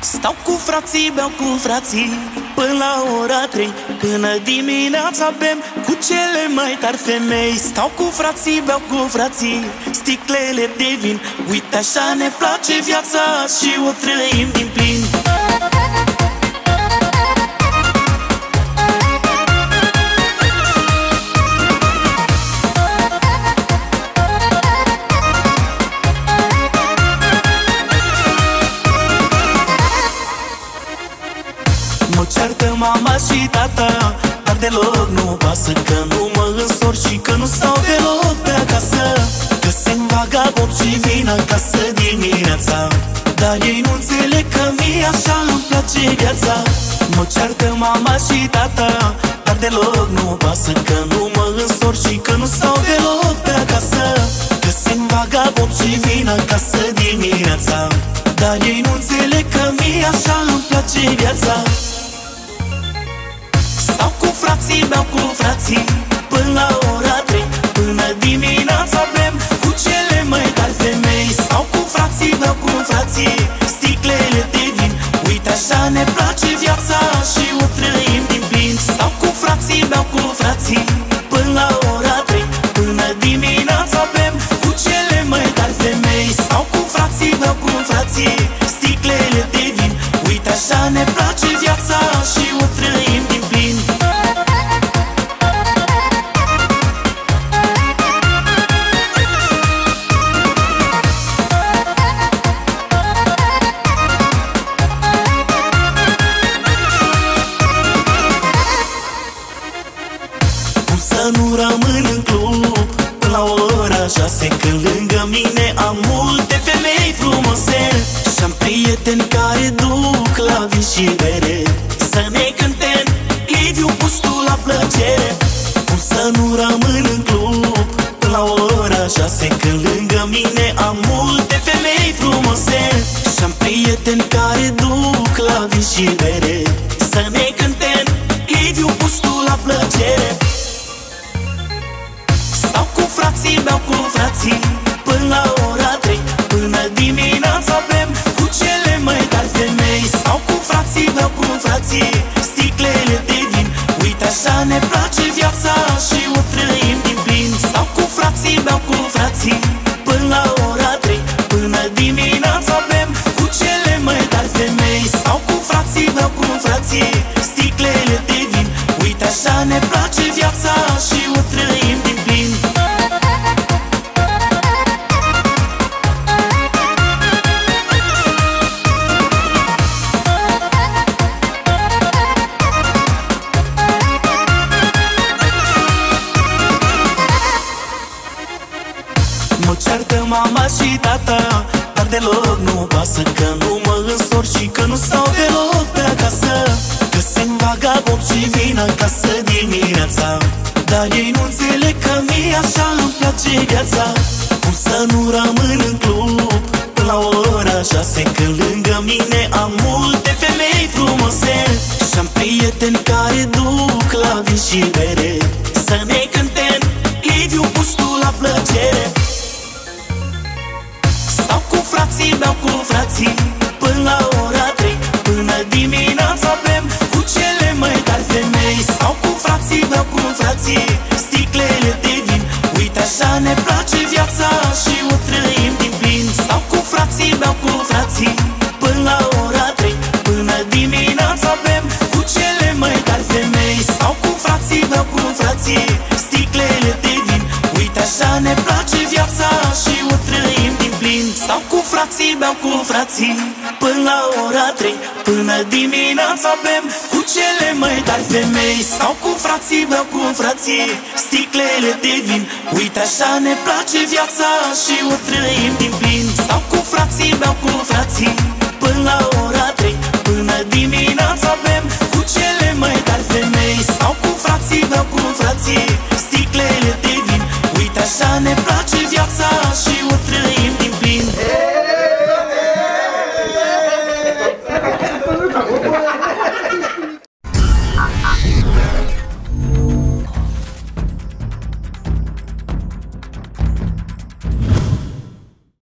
Stau cu frații, beau cu frații Până la ora 3 Până dimineața bem Cu cele mai tari femei. Stau cu frații, beau cu frații Sticlele de vin Uite așa ne place viața Și o trăim din plin și tata Dar deloc nu pasă Că nu mă însor și că nu stau deloc pe acasă. Că sunt vagabond și vin acasă dimineața Dar ei nu înțeleg că mie așa îmi place viața. Mă ceartă mama și tata Dar deloc nu pasă Că nu mă însor și că nu stau deloc pe acasă. Că sunt vagabond și vin acasă dimineața Dar ei nu înțeleg că mie așa îmi place viața Stau cu frații, beau cu frații Până la ora 3 Până dimineața bem Cu cele mai tari femei Stau cu frații, beau cu frații Sticlele de vin Uite așa ne place viața Și o trăim din plin. Stau cu frații, beau cu frații Până la ora 3 Până dimineața bem Cu cele mai tari femei Stau cu frații, beau cu frații Cum să nu rămân în club. Până la ora șase Când lângă mine am multe femei frumoase. Și-am prieteni care duc la vin și bere. Să ne cântem Liviu Pustu la plăcere. Cum să nu rămân în club? Până la ora șase Când lângă mine am multe femei frumoase. Și-am prieteni care duc la vin și bere frații, beau cu frații Până la ora 3 Până dimineața bem Cu cele mai tari femei. Stau cu frații, beau cu frații Sticlele de vin Uite așa ne place viața Și o trăim din plin. Stau cu frații, beau cu frații Până la ora 3 Până dimineața bem Cu cele mai tari femei. Stau cu frații, beau cu frații mama și tata Dar deloc nu pasă Că nu mă însor și că nu stau deloc pe acasă. Că sunt vagabond și vin acasă dimineața Dar ei nu înțeleg că mie așa îmi place viața. Cum să nu rămân în club Până la ora șase Când lângă mine am multe femei frumoase. Și-am prieteni care duc la vin și bere frații, beau cu frații Până la ora 3 Până dimineața bem Cu cele mai tari femei. Stau cu frații, beau cu frații Sticlele de vin. Uite așa ne place viața Și o trăim din plin. Stau cu frații, beau cu frații Până la ora 3 Până dimineața bem Cu cele mai tari femei. Stau cu frații, beau cu frații Stau cu frații, beau cu frații Până la ora 3 Până dimineața bem Cu cele mai tari femei Stau cu frații, beau cu frații Sticlele de vin Uite așa ne place viața Și o trăim din plin. Stau cu frații, beau cu frații